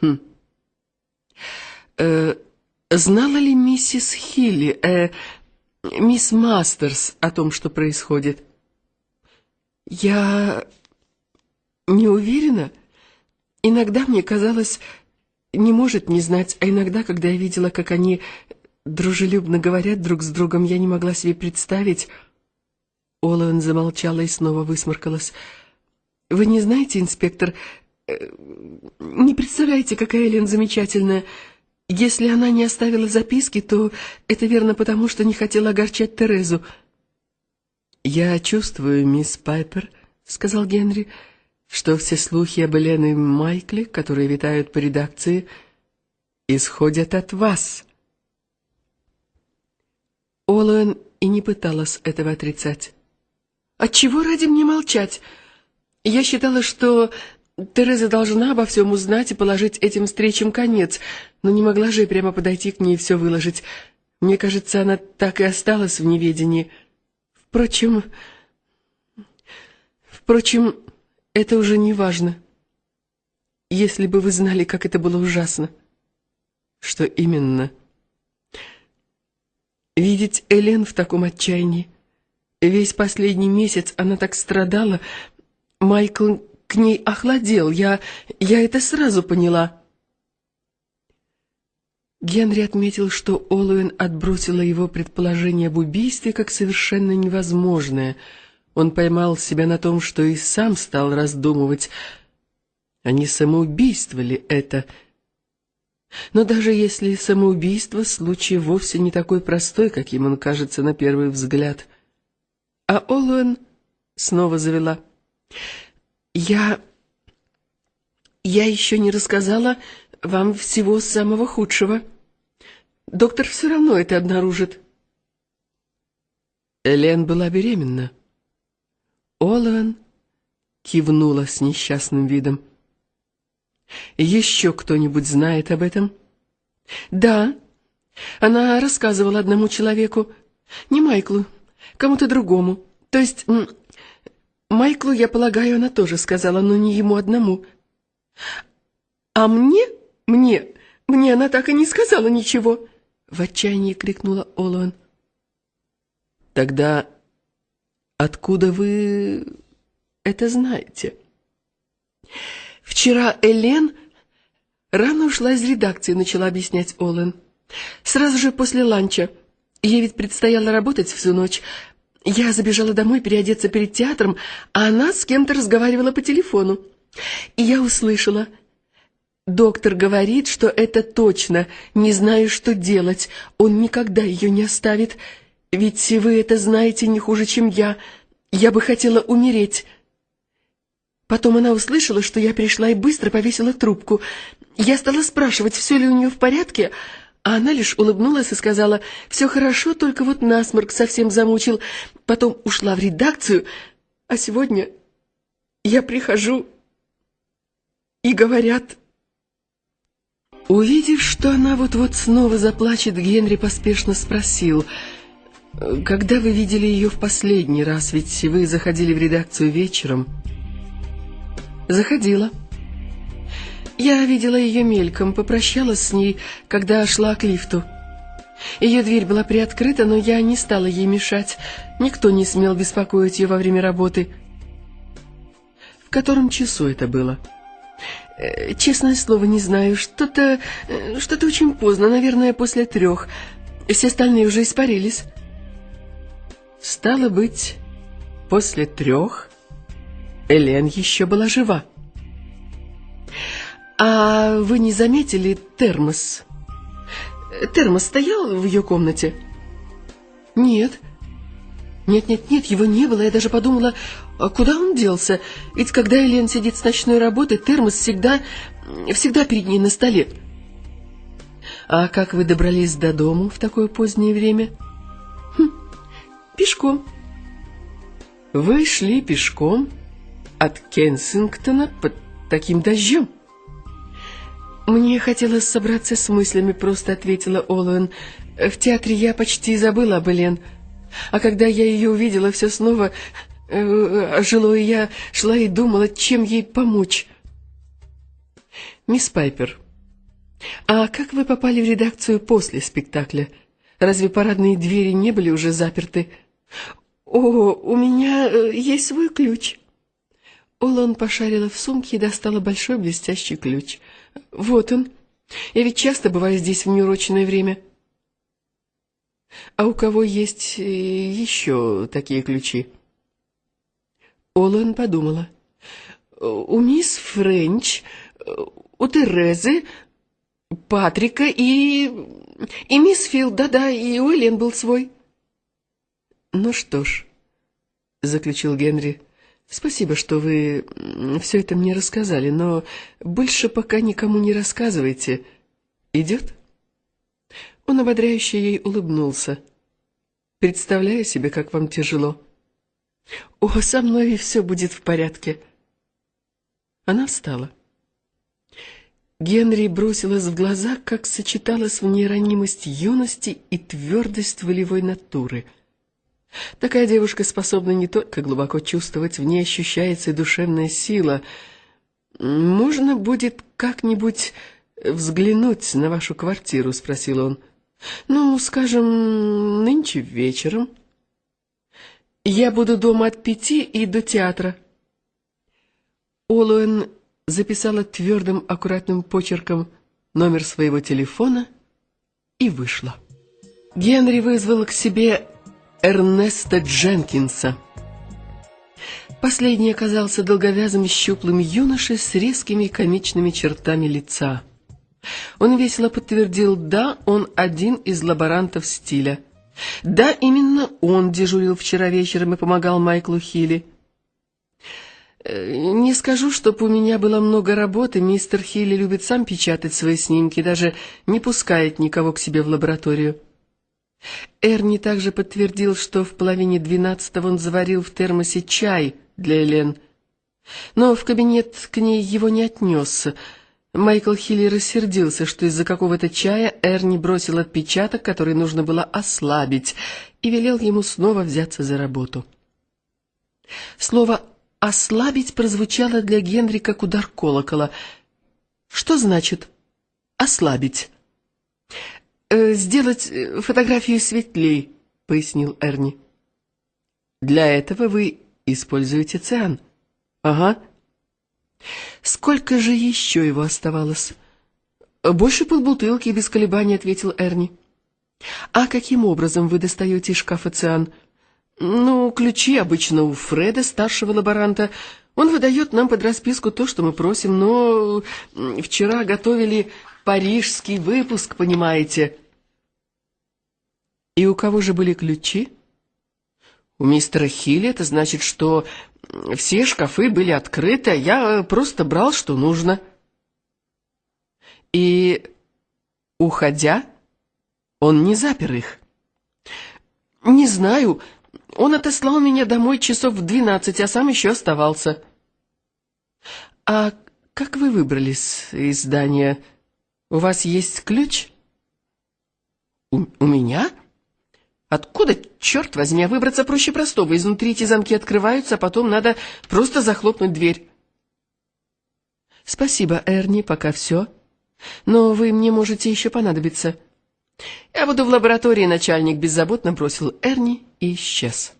Хм. Э, знала ли миссис Хилли, э, мисс Мастерс о том, что происходит? Я не уверена. Иногда мне казалось, не может не знать, а иногда, когда я видела, как они дружелюбно говорят друг с другом, я не могла себе представить... Олуэн замолчала и снова высморкалась. «Вы не знаете, инспектор, не представляете, какая Элен замечательная. Если она не оставила записки, то это верно потому, что не хотела огорчать Терезу». «Я чувствую, мисс Пайпер», — сказал Генри, — «что все слухи об Элен Майкле, которые витают по редакции, исходят от вас». Олуэн и не пыталась этого отрицать. Отчего ради мне молчать? Я считала, что Тереза должна обо всем узнать и положить этим встречам конец, но не могла же прямо подойти к ней и все выложить. Мне кажется, она так и осталась в неведении. Впрочем... Впрочем, это уже не важно. Если бы вы знали, как это было ужасно. Что именно? Видеть Элен в таком отчаянии. Весь последний месяц она так страдала. Майкл к ней охладел. Я, я это сразу поняла. Генри отметил, что Олуэн отбросила его предположение об убийстве как совершенно невозможное. Он поймал себя на том, что и сам стал раздумывать, а не самоубийство ли это. Но даже если самоубийство, случай вовсе не такой простой, каким он кажется на первый взгляд — а Олуэн снова завела. «Я... я еще не рассказала вам всего самого худшего. Доктор все равно это обнаружит». Элен была беременна. Олуэн кивнула с несчастным видом. «Еще кто-нибудь знает об этом?» «Да, она рассказывала одному человеку, не Майклу, кому-то другому. То есть, Майклу, я полагаю, она тоже сказала, но не ему одному. А мне, мне, мне она так и не сказала ничего, в отчаянии крикнула Олуэн. Тогда откуда вы это знаете? Вчера Элен рано ушла из редакции, начала объяснять Олен. Сразу же после ланча. Ей ведь предстояло работать всю ночь. Я забежала домой переодеться перед театром, а она с кем-то разговаривала по телефону. И я услышала. Доктор говорит, что это точно, не знаю, что делать. Он никогда ее не оставит. Ведь вы это знаете не хуже, чем я. Я бы хотела умереть. Потом она услышала, что я пришла и быстро повесила трубку. Я стала спрашивать, все ли у нее в порядке, а она лишь улыбнулась и сказала, «Все хорошо, только вот насморк совсем замучил». Потом ушла в редакцию, а сегодня я прихожу и говорят... Увидев, что она вот-вот снова заплачет, Генри поспешно спросил, «Когда вы видели ее в последний раз? Ведь вы заходили в редакцию вечером». «Заходила». Я видела ее мельком, попрощалась с ней, когда шла к лифту. Ее дверь была приоткрыта, но я не стала ей мешать. Никто не смел беспокоить ее во время работы. В котором часу это было? Э, честное слово, не знаю. Что-то... Э, что-то очень поздно, наверное, после трех. Все остальные уже испарились. Стало быть, после трех Элен еще была жива. «А вы не заметили термос? Термос стоял в ее комнате?» «Нет». «Нет-нет-нет, его не было. Я даже подумала, а куда он делся? Ведь когда Элен сидит с ночной работы, термос всегда, всегда перед ней на столе». «А как вы добрались до дому в такое позднее время?» хм, «Пешком». «Вы шли пешком от Кенсингтона под таким дождем?» «Мне хотелось собраться с мыслями», — просто ответила Олуэн. «В театре я почти забыла об Элен. А когда я ее увидела, все снова э, ожило, и я шла и думала, чем ей помочь». «Мисс Пайпер», «А как вы попали в редакцию после спектакля? Разве парадные двери не были уже заперты?» «О, у меня э, есть свой ключ». Олан пошарила в сумке и достала большой блестящий ключ. «Вот он. Я ведь часто бываю здесь в неурочное время». «А у кого есть э, еще такие ключи?» Олан подумала. «У мисс Френч, у Терезы, Патрика и... и мисс Фил, да-да, и у Элен был свой». «Ну что ж», — заключил Генри, — «спасибо, что вы все это мне рассказали, но больше пока никому не рассказывайте. Идет?» Он ободряюще ей улыбнулся. «Представляю себе, как вам тяжело». «О, со мной все будет в порядке». Она встала. Генри бросилась в глаза, как сочеталась в ней ранимость юности и твердость волевой натуры — Такая девушка способна не только глубоко чувствовать, в ней ощущается и душевная сила. «Можно будет как-нибудь взглянуть на вашу квартиру?» — спросил он. «Ну, скажем, нынче вечером». «Я буду дома от пяти и до театра». Олуэн записала твердым, аккуратным почерком номер своего телефона и вышла. Генри вызвал к себе Эрнеста Дженкинса. Последний оказался долговязым щуплым юношей с резкими комичными чертами лица. Он весело подтвердил «да, он один из лаборантов стиля». Да, именно он дежурил вчера вечером и помогал Майклу Хилли. «Э, «Не скажу, чтоб у меня было много работы. Мистер Хилли любит сам печатать свои снимки, даже не пускает никого к себе в лабораторию». Эрни также подтвердил, что в половине двенадцатого он заварил в термосе чай для Элен. Но в кабинет к ней его не отнес. Майкл Хилли рассердился, что из-за какого-то чая Эрни бросил отпечаток, который нужно было ослабить, и велел ему снова взяться за работу. Слово «ослабить» прозвучало для Генри как удар колокола. Что значит «ослабить»? Э, «Сделать э, фотографию светлей», — пояснил Эрни. «Для этого вы используете циан». «Ага». «Сколько же еще его оставалось?» «Больше полбутылки», — без колебаний ответил Эрни. «А каким образом вы достаете из шкафа циан?» «Ну, ключи обычно у Фреда, старшего лаборанта. Он выдает нам под расписку то, что мы просим, но вчера готовили парижский выпуск, понимаете. И у кого же были ключи? У мистера Хилли это значит, что все шкафы были открыты, а я просто брал, что нужно. И, уходя, он не запер их. Не знаю, он отослал меня домой часов в двенадцать, а сам еще оставался. А как вы выбрались из здания? У вас есть ключ? У, у меня? Откуда, черт возьми, выбраться проще простого? Изнутри эти замки открываются, а потом надо просто захлопнуть дверь. Спасибо, Эрни, пока все. Но вы мне можете еще понадобиться. Я буду в лаборатории, начальник беззаботно бросил Эрни и исчез.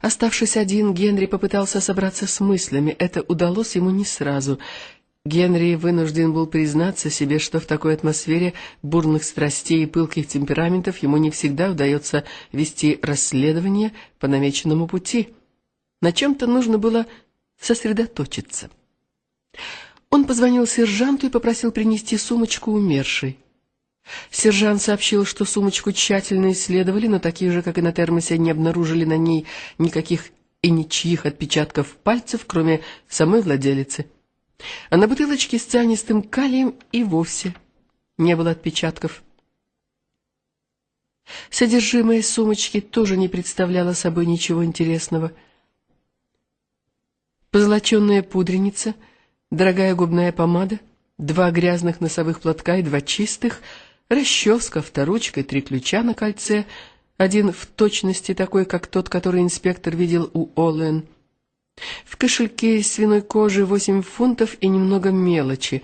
Оставшись один, Генри попытался собраться с мыслями. Это удалось ему не сразу. Генри вынужден был признаться себе, что в такой атмосфере бурных страстей и пылких темпераментов ему не всегда удается вести расследование по намеченному пути. На чем-то нужно было сосредоточиться. Он позвонил сержанту и попросил принести сумочку умершей. Сержант сообщил, что сумочку тщательно исследовали, но такие же, как и на термосе, не обнаружили на ней никаких и ничьих отпечатков пальцев, кроме самой владелицы. А на бутылочке с цианистым калием и вовсе не было отпечатков. Содержимое сумочки тоже не представляло собой ничего интересного. Позолоченная пудреница, дорогая губная помада, два грязных носовых платка и два чистых, расческа, авторучка и три ключа на кольце, один в точности такой, как тот, который инспектор видел у Оллен — в кошельке из свиной кожи восемь фунтов и немного мелочи.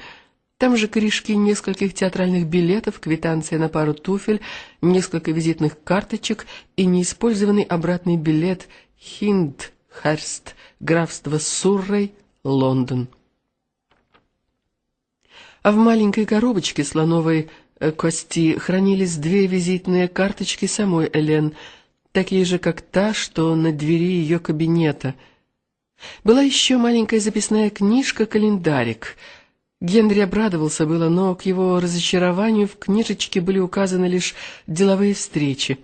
Там же корешки нескольких театральных билетов, квитанция на пару туфель, несколько визитных карточек и неиспользованный обратный билет Хиндхерст, графство Суррей, Лондон. А в маленькой коробочке слоновой э, кости хранились две визитные карточки самой Элен, такие же, как та, что на двери ее кабинета. Была еще маленькая записная книжка-календарик — Генри обрадовался было, но к его разочарованию в книжечке были указаны лишь деловые встречи.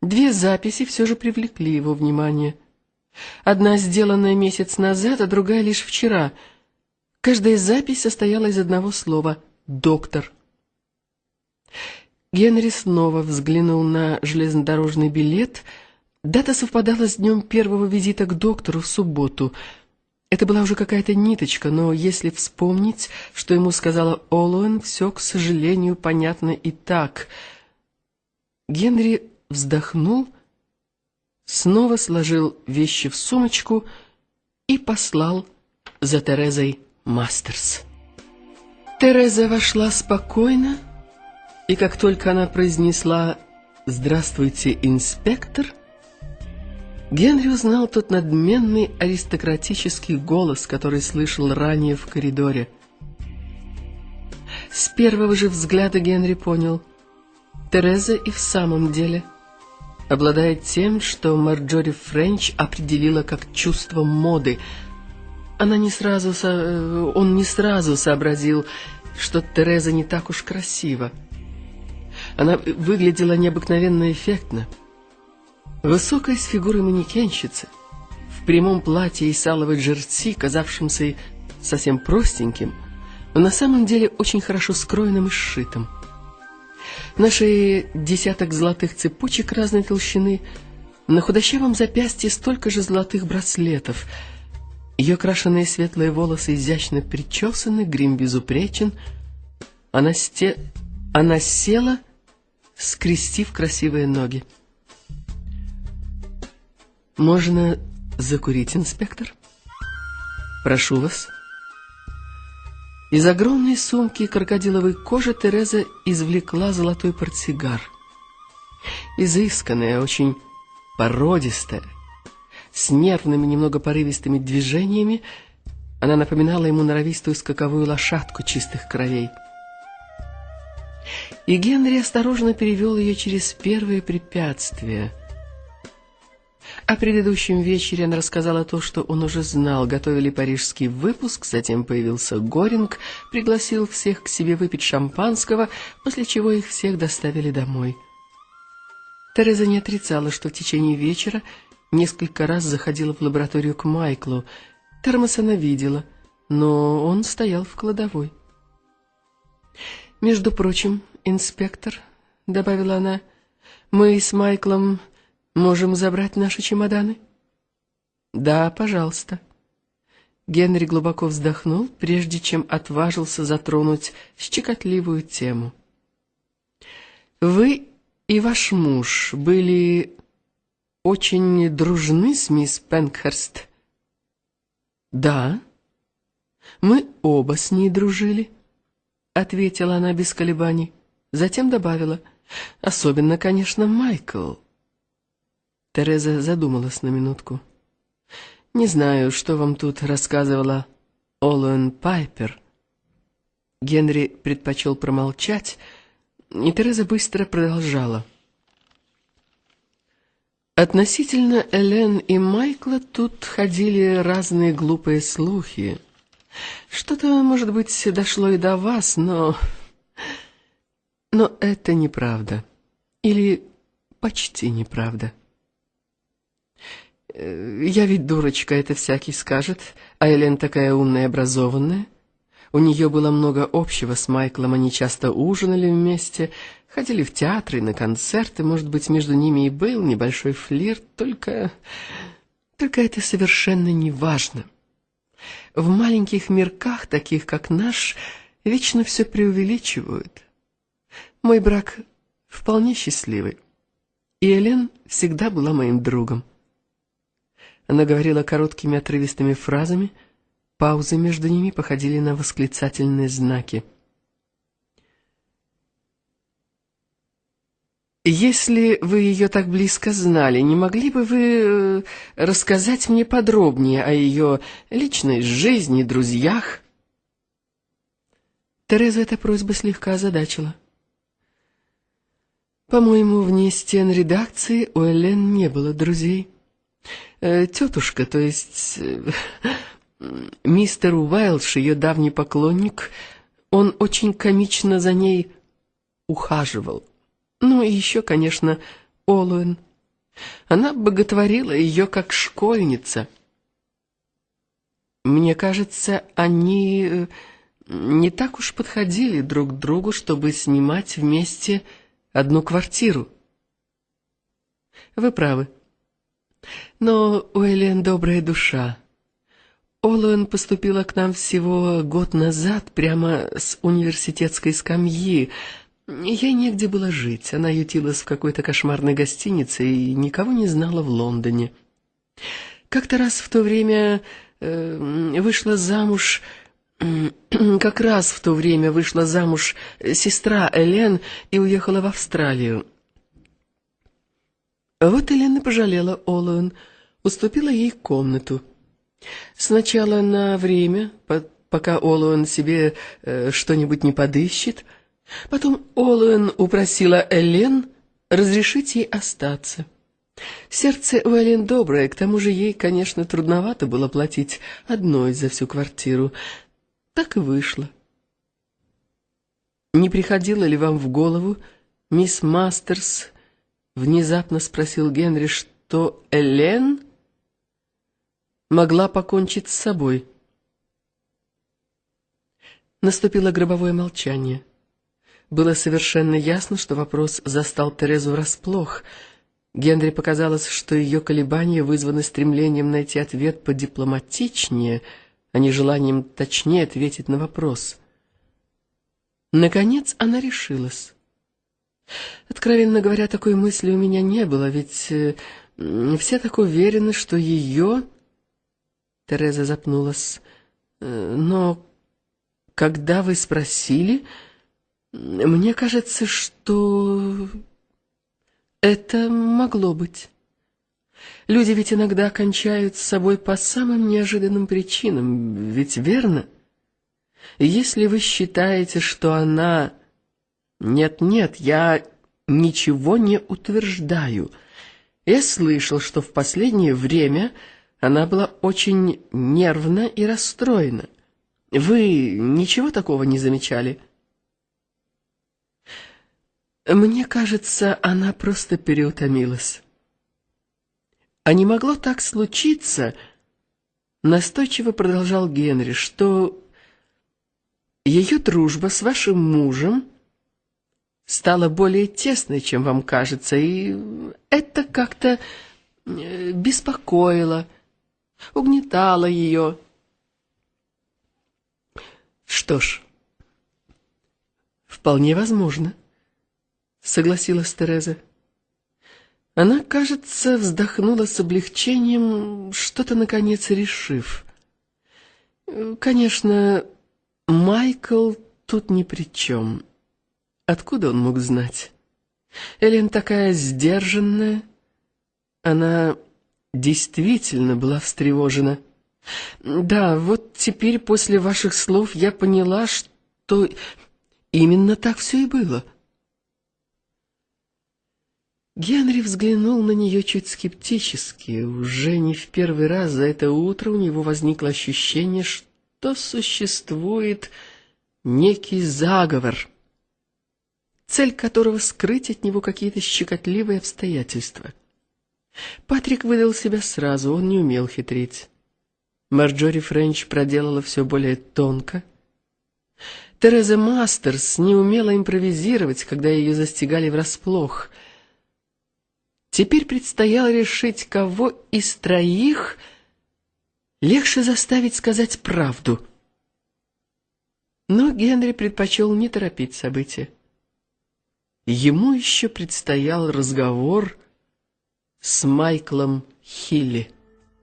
Две записи все же привлекли его внимание. Одна сделанная месяц назад, а другая лишь вчера. Каждая запись состояла из одного слова «доктор». Генри снова взглянул на железнодорожный билет. Дата совпадала с днем первого визита к доктору в субботу — это была уже какая-то ниточка, но если вспомнить, что ему сказала Олуэн, все, к сожалению, понятно и так. Генри вздохнул, снова сложил вещи в сумочку и послал за Терезой Мастерс. Тереза вошла спокойно, и как только она произнесла «Здравствуйте, инспектор», Генри узнал тот надменный аристократический голос, который слышал ранее в коридоре. С первого же взгляда Генри понял, Тереза и в самом деле обладает тем, что Марджори Френч определила как чувство моды. Она не сразу, со... он не сразу сообразил, что Тереза не так уж красива. Она выглядела необыкновенно эффектно. Высокая с фигурой манекенщицы, в прямом платье и саловой джерси, казавшемся совсем простеньким, но на самом деле очень хорошо скроенным и сшитым. На десяток золотых цепочек разной толщины, на худощавом запястье столько же золотых браслетов. Ее крашеные светлые волосы изящно причесаны, грим безупречен. Она, сте... Она села, скрестив красивые ноги. Можно закурить, инспектор? Прошу вас. Из огромной сумки крокодиловой кожи Тереза извлекла золотой портсигар. Изысканная, очень породистая, с нервными, немного порывистыми движениями, она напоминала ему норовистую скаковую лошадку чистых кровей. И Генри осторожно перевел ее через первые препятствия — о предыдущем вечере она рассказала то, что он уже знал. Готовили парижский выпуск, затем появился Горинг, пригласил всех к себе выпить шампанского, после чего их всех доставили домой. Тереза не отрицала, что в течение вечера несколько раз заходила в лабораторию к Майклу. Термос она видела, но он стоял в кладовой. «Между прочим, инспектор», — добавила она, — «мы с Майклом Можем забрать наши чемоданы? Да, пожалуйста. Генри глубоко вздохнул, прежде чем отважился затронуть щекотливую тему. Вы и ваш муж были очень дружны с мисс Пенкхерст? Да. Мы оба с ней дружили, ответила она без колебаний. Затем добавила: особенно, конечно, Майкл. Тереза задумалась на минутку. «Не знаю, что вам тут рассказывала Олуэн Пайпер». Генри предпочел промолчать, и Тереза быстро продолжала. Относительно Элен и Майкла тут ходили разные глупые слухи. Что-то, может быть, дошло и до вас, но... Но это неправда. Или почти неправда. Э, я ведь дурочка, это всякий скажет, а Элен такая умная и образованная. У нее было много общего с Майклом, они часто ужинали вместе, ходили в театры, на концерты, может быть, между ними и был небольшой флирт, только... Только это совершенно не важно. В маленьких мирках, таких как наш, вечно все преувеличивают. Мой брак вполне счастливый, и Элен всегда была моим другом. Она говорила короткими отрывистыми фразами, Паузы между ними походили на восклицательные знаки. Если вы ее так близко знали, не могли бы вы э, рассказать мне подробнее о ее личной жизни, друзьях? Тереза эта просьба слегка озадачила. По-моему, вне стен редакции у Элен не было друзей. Э, тетушка, то есть э, мистер Уайлдш, ее давний поклонник, он очень комично за ней ухаживал. Ну и еще, конечно, Олуэн. Она боготворила ее как школьница. Мне кажется, они э, не так уж подходили друг к другу, чтобы снимать вместе одну квартиру. Вы правы. Но у Элен добрая душа. Олуэн поступила к нам всего год назад, прямо с университетской скамьи. Ей негде было жить. Она ютилась в какой-то кошмарной гостинице и никого не знала в Лондоне. Как-то раз в то время э, вышла замуж как раз в то время вышла замуж сестра Элен и уехала в Австралию. Вот Элен и пожалела Олуэн, уступила ей комнату. Сначала на время, пока Олуэн себе э, что-нибудь не подыщет, потом Олуэн упросила Элен разрешить ей остаться. Сердце у Элен доброе, к тому же ей, конечно, трудновато было платить одной за всю квартиру, так и вышло. «Не приходило ли вам в голову, мисс Мастерс?» — внезапно спросил Генри, что Элен могла покончить с собой. Наступило гробовое молчание. Было совершенно ясно, что вопрос застал Терезу врасплох. Генри показалось, что ее колебания вызваны стремлением найти ответ подипломатичнее — а не желанием точнее ответить на вопрос. Наконец она решилась. Откровенно говоря, такой мысли у меня не было, ведь э, все так уверены, что ее... Тереза запнулась. «Э, но когда вы спросили, мне кажется, что это могло быть. Люди ведь иногда кончают с собой по самым неожиданным причинам, ведь верно? Если вы считаете, что она... Нет-нет, я ничего не утверждаю. Я слышал, что в последнее время она была очень нервна и расстроена. Вы ничего такого не замечали? Мне кажется, она просто переутомилась. А не могло так случиться, настойчиво продолжал Генри, что ее дружба с вашим мужем стала более тесной, чем вам кажется, и это как-то э, беспокоило, угнетало ее. Что ж, вполне возможно, согласилась Тереза. Она, кажется, вздохнула с облегчением, что-то наконец решив. Конечно, Майкл тут ни при чем. Откуда он мог знать? Элен такая сдержанная. Она действительно была встревожена. Да, вот теперь после ваших слов я поняла, что именно так все и было. — Генри взглянул на нее чуть скептически. Уже не в первый раз за это утро у него возникло ощущение, что существует некий заговор, цель которого скрыть от него какие-то щекотливые обстоятельства. Патрик выдал себя сразу, он не умел хитрить. Марджори Френч проделала все более тонко. Тереза Мастерс не умела импровизировать, когда ее застигали врасплох — Теперь предстояло решить, кого из троих легче заставить сказать правду. Но Генри предпочел не торопить события. Ему еще предстоял разговор с Майклом Хилли.